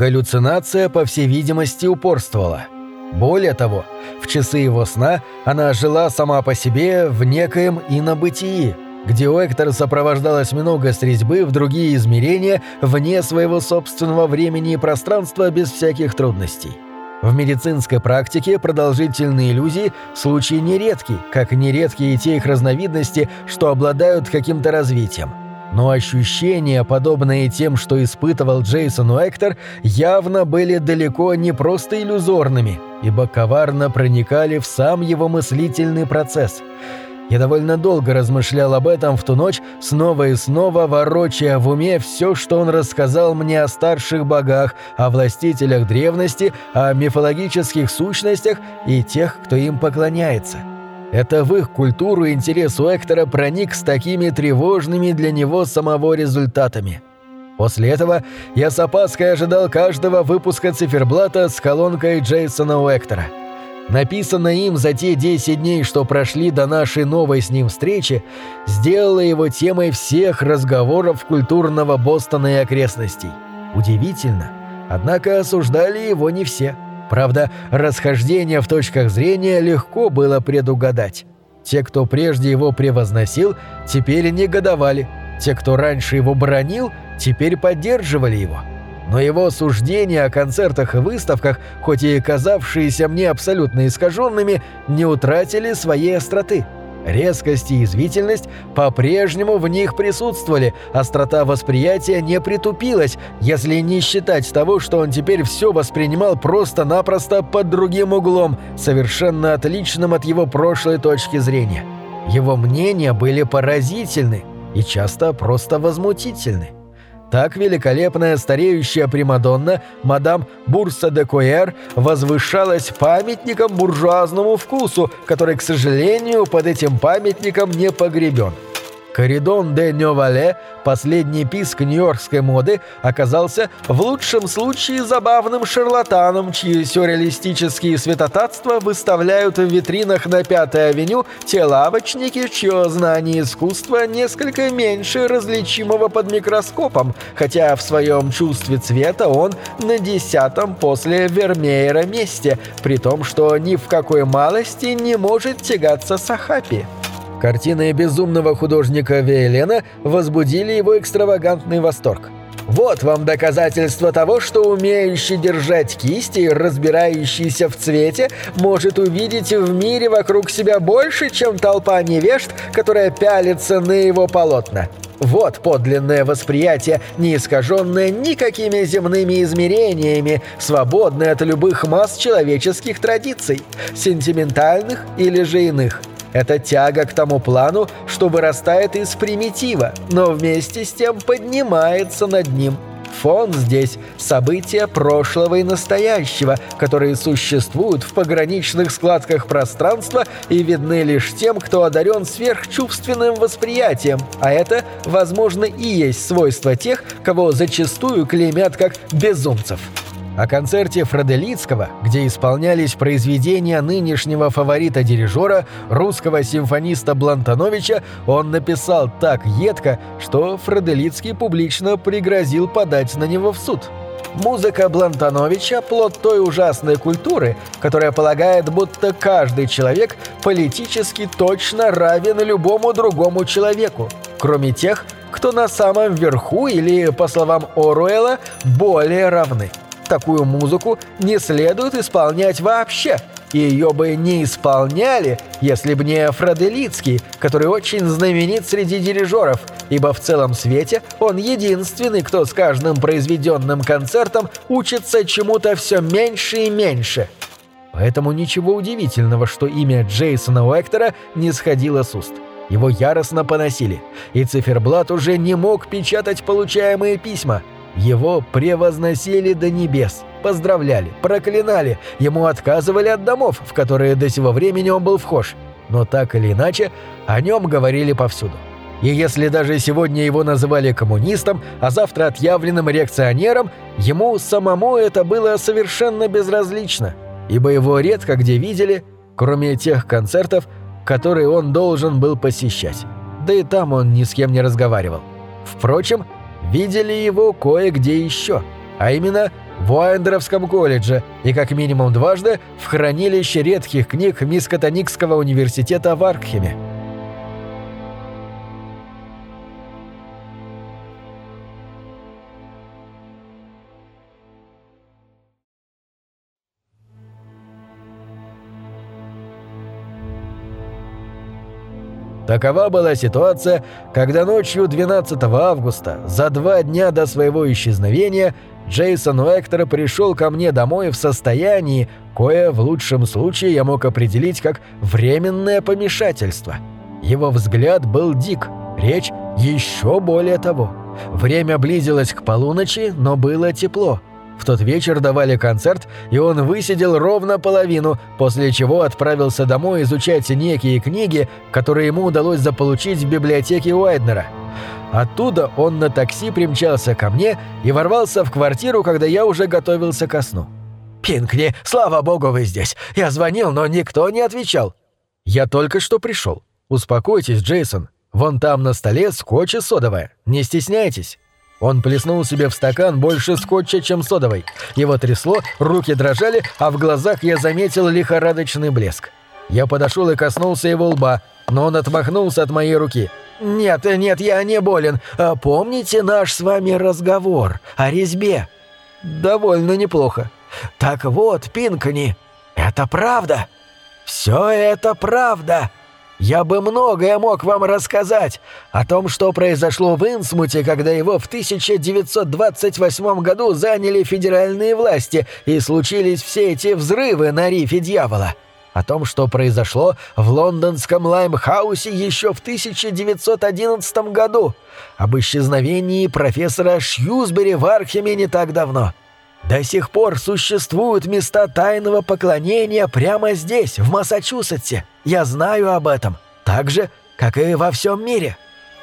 Галлюцинация, по всей видимости, упорствовала. Более того, в часы его сна она жила сама по себе в некоем инобытии, где у Эктора сопровождалась много стрельбы в другие измерения вне своего собственного времени и пространства без всяких трудностей. В медицинской практике продолжительные иллюзии – случаи нередки, как нередки и те их разновидности, что обладают каким-то развитием. Но ощущения, подобные тем, что испытывал Джейсон Уэктор, явно были далеко не просто иллюзорными, ибо коварно проникали в сам его мыслительный процесс – я довольно долго размышлял об этом в ту ночь, снова и снова ворочая в уме все, что он рассказал мне о старших богах, о властителях древности, о мифологических сущностях и тех, кто им поклоняется. Это в их культуру интерес у Эктора проник с такими тревожными для него самого результатами. После этого я с опаской ожидал каждого выпуска циферблата с колонкой Джейсона Уэктора – написанное им за те 10 дней, что прошли до нашей новой с ним встречи, сделало его темой всех разговоров культурного Бостона и окрестностей. Удивительно, однако осуждали его не все. Правда, расхождение в точках зрения легко было предугадать. Те, кто прежде его превозносил, теперь негодовали. Те, кто раньше его бронил, теперь поддерживали его но его суждения о концертах и выставках, хоть и казавшиеся мне абсолютно искаженными, не утратили своей остроты. Резкость и извительность по-прежнему в них присутствовали, острота восприятия не притупилась, если не считать того, что он теперь все воспринимал просто-напросто под другим углом, совершенно отличным от его прошлой точки зрения. Его мнения были поразительны и часто просто возмутительны. Так великолепная стареющая Примадонна, мадам Бурса де Куэр, возвышалась памятником буржуазному вкусу, который, к сожалению, под этим памятником не погребен. Коридон де Нёвале, последний писк нью-йоркской моды, оказался в лучшем случае забавным шарлатаном, чьи сюрреалистические святотатства выставляют в витринах на Пятой авеню те лавочники, чье знание искусства несколько меньше различимого под микроскопом, хотя в своем чувстве цвета он на десятом после Вермеера месте, при том, что ни в какой малости не может тягаться с Ахапи. Картины безумного художника Вейлена возбудили его экстравагантный восторг. Вот вам доказательство того, что умеющий держать кисти разбирающийся в цвете может увидеть в мире вокруг себя больше, чем толпа невежд, которая пялится на его полотна. Вот подлинное восприятие, не искаженное никакими земными измерениями, свободное от любых масс человеческих традиций, сентиментальных или же иных – это тяга к тому плану, что вырастает из примитива, но вместе с тем поднимается над ним. Фон здесь – события прошлого и настоящего, которые существуют в пограничных складках пространства и видны лишь тем, кто одарен сверхчувственным восприятием, а это, возможно, и есть свойство тех, кого зачастую клеймят как безумцев. О концерте Фраделицкого, где исполнялись произведения нынешнего фаворита-дирижера, русского симфониста Блантановича, он написал так едко, что Фраделицкий публично пригрозил подать на него в суд. Музыка Блантановича – плод той ужасной культуры, которая полагает, будто каждый человек политически точно равен любому другому человеку, кроме тех, кто на самом верху или, по словам Оруэлла, более равны такую музыку не следует исполнять вообще. И ее бы не исполняли, если бы не Фраделицкий, который очень знаменит среди дирижеров, ибо в целом свете он единственный, кто с каждым произведенным концертом учится чему-то все меньше и меньше. Поэтому ничего удивительного, что имя Джейсона Уэктора не сходило с уст. Его яростно поносили, и циферблат уже не мог печатать получаемые письма – его превозносили до небес, поздравляли, проклинали, ему отказывали от домов, в которые до сего времени он был вхож. Но так или иначе, о нем говорили повсюду. И если даже сегодня его называли коммунистом, а завтра отъявленным реакционером, ему самому это было совершенно безразлично, ибо его редко где видели, кроме тех концертов, которые он должен был посещать. Да и там он ни с кем не разговаривал. Впрочем, видели его кое-где еще, а именно в Уайндеровском колледже и как минимум дважды в хранилище редких книг Мискотоникского университета в Аркхеме. Такова была ситуация, когда ночью 12 августа, за два дня до своего исчезновения, Джейсон Уэктор пришел ко мне домой в состоянии, кое в лучшем случае я мог определить как временное помешательство. Его взгляд был дик, речь еще более того. Время близилось к полуночи, но было тепло. В тот вечер давали концерт, и он высидел ровно половину, после чего отправился домой изучать некие книги, которые ему удалось заполучить в библиотеке Уайднера. Оттуда он на такси примчался ко мне и ворвался в квартиру, когда я уже готовился ко сну. «Пинкни, слава богу, вы здесь. Я звонил, но никто не отвечал». «Я только что пришел. Успокойтесь, Джейсон. Вон там на столе скотч и содовая. Не стесняйтесь». Он плеснул себе в стакан больше скотча, чем содовой. Его трясло, руки дрожали, а в глазах я заметил лихорадочный блеск. Я подошел и коснулся его лба, но он отмахнулся от моей руки. «Нет, нет, я не болен. А помните наш с вами разговор о резьбе?» «Довольно неплохо». «Так вот, Пинкни, это правда. Все это правда. Я бы многое мог вам рассказать о том, что произошло в Инсмуте, когда его в 1928 году заняли федеральные власти и случились все эти взрывы на рифе дьявола. О том, что произошло в лондонском Лаймхаусе еще в 1911 году. Об исчезновении профессора Шьюзбери в Археме не так давно. До сих пор существуют места тайного поклонения прямо здесь, в Массачусетсе. Я знаю об этом. Так же, как и во всем мире».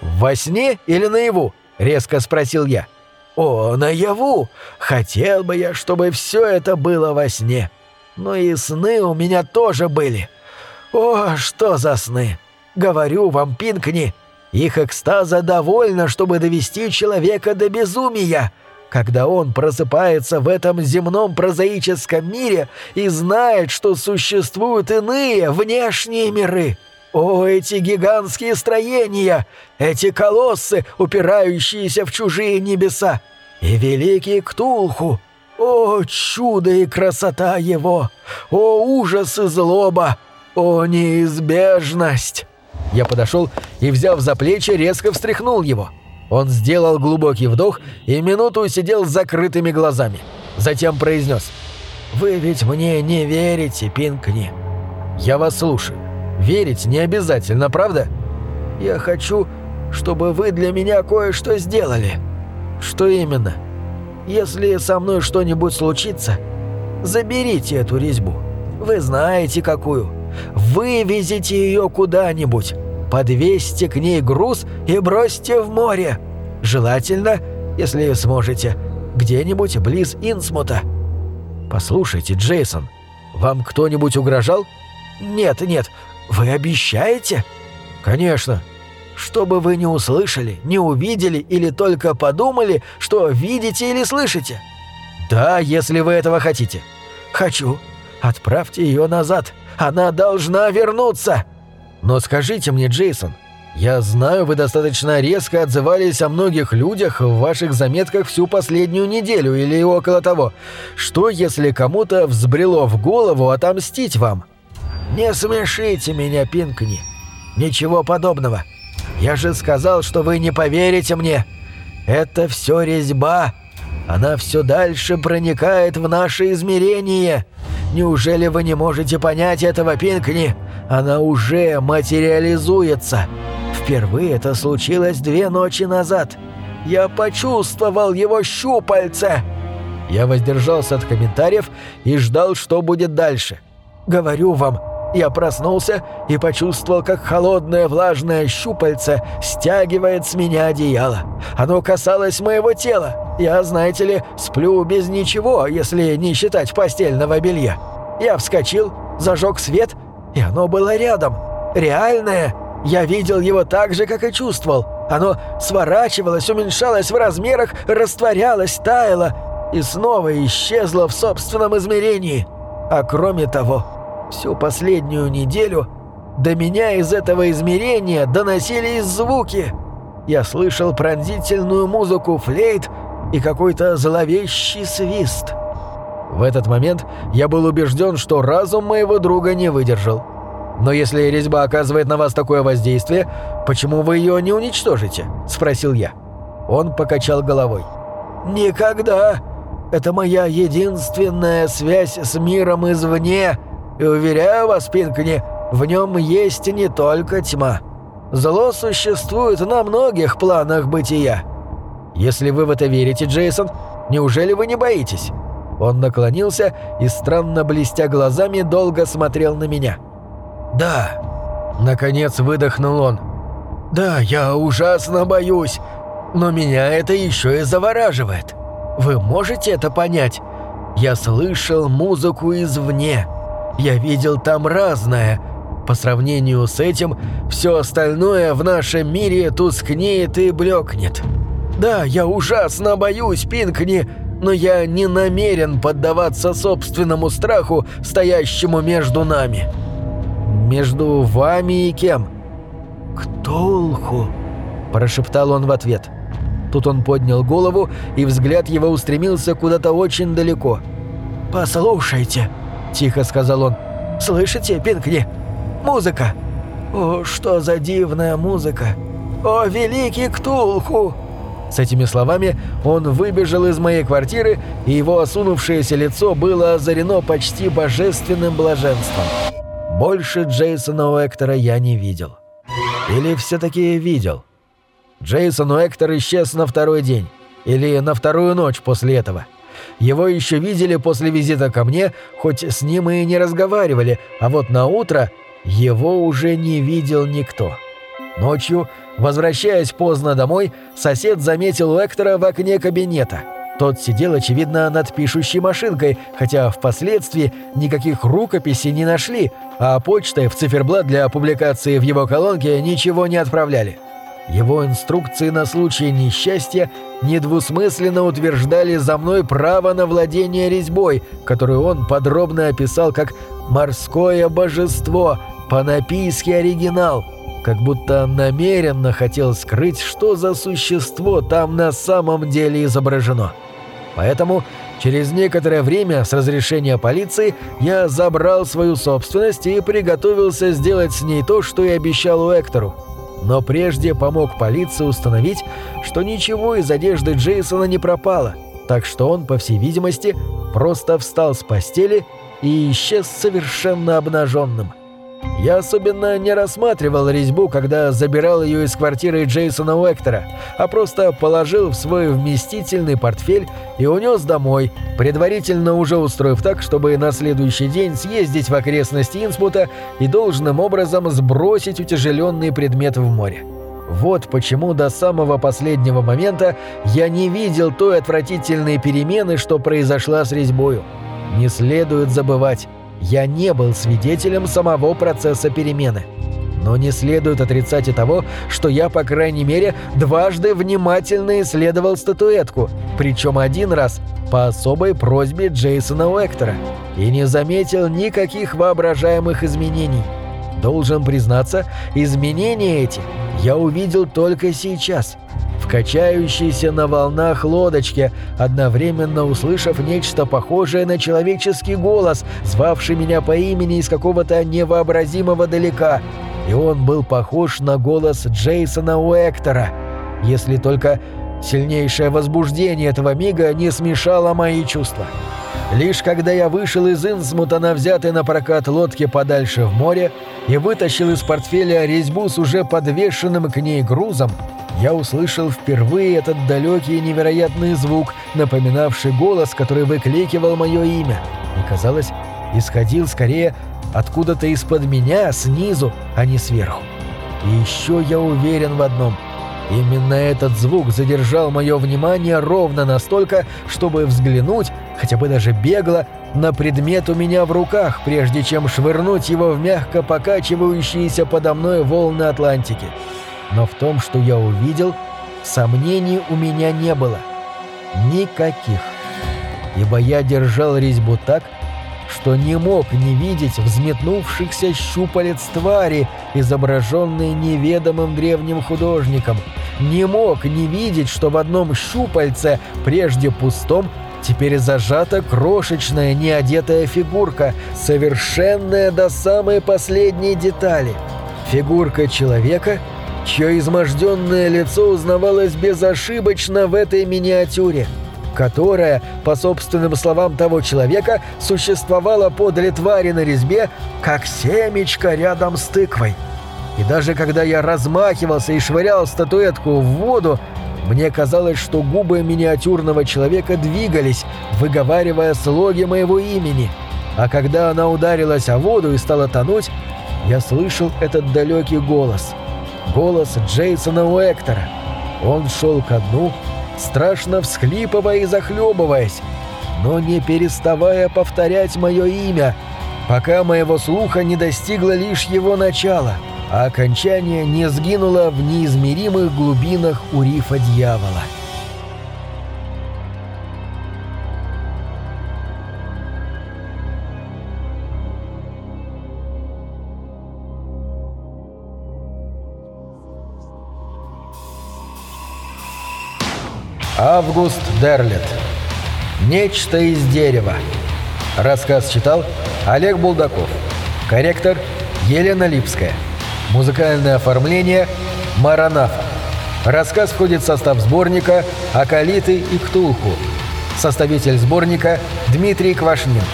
«Во сне или наяву?» — резко спросил я. «О, наяву! Хотел бы я, чтобы все это было во сне. Но и сны у меня тоже были. О, что за сны! Говорю вам, Пинкни, их экстаза довольно, чтобы довести человека до безумия» когда он просыпается в этом земном прозаическом мире и знает, что существуют иные внешние миры. О, эти гигантские строения, эти колоссы, упирающиеся в чужие небеса, и великий Ктулху. О, чудо и красота его! О, ужас и злоба! О, неизбежность! Я подошел и, взяв за плечи, резко встряхнул его. Он сделал глубокий вдох и минуту сидел с закрытыми глазами. Затем произнес «Вы ведь мне не верите, Пинкни?» «Я вас слушаю. Верить не обязательно, правда?» «Я хочу, чтобы вы для меня кое-что сделали». «Что именно?» «Если со мной что-нибудь случится, заберите эту резьбу. Вы знаете, какую. Вывезите ее куда-нибудь» подвесьте к ней груз и бросьте в море. Желательно, если сможете, где-нибудь близ Инсмута». «Послушайте, Джейсон, вам кто-нибудь угрожал?» «Нет, нет. Вы обещаете?» «Конечно. Чтобы вы не услышали, не увидели или только подумали, что видите или слышите?» «Да, если вы этого хотите». «Хочу. Отправьте ее назад. Она должна вернуться!» Но скажите мне, Джейсон, я знаю, вы достаточно резко отзывались о многих людях в ваших заметках всю последнюю неделю или около того. Что, если кому-то взбрело в голову отомстить вам? Не смешите меня, Пинкни. Ничего подобного. Я же сказал, что вы не поверите мне. Это все резьба. Она все дальше проникает в наше измерение. Неужели вы не можете понять этого, Пинкни? Она уже материализуется. Впервые это случилось две ночи назад. Я почувствовал его щупальце. Я воздержался от комментариев и ждал, что будет дальше. Говорю вам, я проснулся и почувствовал, как холодное влажное щупальце стягивает с меня одеяло. Оно касалось моего тела. Я, знаете ли, сплю без ничего, если не считать постельного белья. Я вскочил, зажег свет — и оно было рядом. Реальное. Я видел его так же, как и чувствовал. Оно сворачивалось, уменьшалось в размерах, растворялось, таяло. и снова исчезла в собственном измерении. А кроме того, всю последнюю неделю до меня из этого измерения доносились звуки. Я слышал пронзительную музыку флейт и какой-то зловещий свист. В этот момент я был убежден, что разум моего друга не выдержал. «Но если резьба оказывает на вас такое воздействие, почему вы ее не уничтожите?» – спросил я. Он покачал головой. «Никогда! Это моя единственная связь с миром извне, и, уверяю вас, Пинкни, в нем есть не только тьма. Зло существует на многих планах бытия. Если вы в это верите, Джейсон, неужели вы не боитесь?» Он наклонился и, странно блестя глазами, долго смотрел на меня. «Да», — наконец выдохнул он. «Да, я ужасно боюсь, но меня это еще и завораживает. Вы можете это понять? Я слышал музыку извне. Я видел там разное. По сравнению с этим, все остальное в нашем мире тускнеет и блекнет. Да, я ужасно боюсь, Пинкни, но я не намерен поддаваться собственному страху, стоящему между нами. Между вами и кем? Ктулху, прошептал он в ответ. Тут он поднял голову, и взгляд его устремился куда-то очень далеко. «Послушайте», — тихо сказал он. «Слышите, Пинкни? Музыка! О, что за дивная музыка! О, великий Ктулху!» С этими словами он выбежал из моей квартиры, и его осунувшееся лицо было озарено почти божественным блаженством. Больше Джейсона Уэктора я не видел. Или все-таки видел? Джейсон Уэктор исчез на второй день. Или на вторую ночь после этого. Его еще видели после визита ко мне, хоть с ним и не разговаривали, а вот на утро его уже не видел никто. Ночью Возвращаясь поздно домой, сосед заметил Эктора в окне кабинета. Тот сидел, очевидно, над пишущей машинкой, хотя впоследствии никаких рукописей не нашли, а почтой в циферблат для публикации в его колонке ничего не отправляли. Его инструкции на случай несчастья недвусмысленно утверждали за мной право на владение резьбой, которую он подробно описал как «морское божество», «панопийский оригинал», как будто намеренно хотел скрыть, что за существо там на самом деле изображено. Поэтому через некоторое время с разрешения полиции я забрал свою собственность и приготовился сделать с ней то, что и обещал у Эктору. Но прежде помог полиции установить, что ничего из одежды Джейсона не пропало, так что он, по всей видимости, просто встал с постели и исчез совершенно обнаженным. Я особенно не рассматривал резьбу, когда забирал ее из квартиры Джейсона Уэктора, а просто положил в свой вместительный портфель и унес домой, предварительно уже устроив так, чтобы на следующий день съездить в окрестности Инсмута и должным образом сбросить утяжеленный предмет в море. Вот почему до самого последнего момента я не видел той отвратительной перемены, что произошла с резьбою. Не следует забывать, я не был свидетелем самого процесса перемены. Но не следует отрицать и того, что я, по крайней мере, дважды внимательно исследовал статуэтку, причем один раз по особой просьбе Джейсона Уэктора, и не заметил никаких воображаемых изменений. Должен признаться, изменения эти я увидел только сейчас – качающейся на волнах лодочке, одновременно услышав нечто похожее на человеческий голос, звавший меня по имени из какого-то невообразимого далека. И он был похож на голос Джейсона Уэктора, если только сильнейшее возбуждение этого мига не смешало мои чувства. Лишь когда я вышел из Инсмута на взятой на прокат лодке подальше в море и вытащил из портфеля резьбу с уже подвешенным к ней грузом, я услышал впервые этот далекий и невероятный звук, напоминавший голос, который выкликивал мое имя, и, казалось, исходил скорее откуда-то из-под меня, снизу, а не сверху. И еще я уверен в одном. Именно этот звук задержал мое внимание ровно настолько, чтобы взглянуть, хотя бы даже бегло, на предмет у меня в руках, прежде чем швырнуть его в мягко покачивающиеся подо мной волны Атлантики но в том, что я увидел, сомнений у меня не было. Никаких. ибо я держал резьбу так, что не мог не видеть взметнувшихся щупалец твари, изображенные неведомым древним художником. Не мог не видеть, что в одном щупальце, прежде пустом, теперь зажата крошечная неодетая фигурка, совершенная до самой последней детали. Фигурка человека, чье изможденное лицо узнавалось безошибочно в этой миниатюре – которая, по собственным словам того человека, существовала подле твари на резьбе, как семечко рядом с тыквой. И даже когда я размахивался и швырял статуэтку в воду, мне казалось, что губы миниатюрного человека двигались, выговаривая слоги моего имени. А когда она ударилась о воду и стала тонуть, я слышал этот далекий голос. Голос Джейсона Уэктора. Он шел ко дну, страшно всхлипывая и захлебываясь, но не переставая повторять мое имя, пока моего слуха не достигло лишь его начала, а окончание не сгинуло в неизмеримых глубинах у рифа дьявола. Август Дерлет. Нечто из дерева. Рассказ читал Олег Булдаков. Корректор Елена Липская. Музыкальное оформление Маранафа. Рассказ входит в состав сборника «Акалиты и Ктулху». Составитель сборника Дмитрий Квашнин.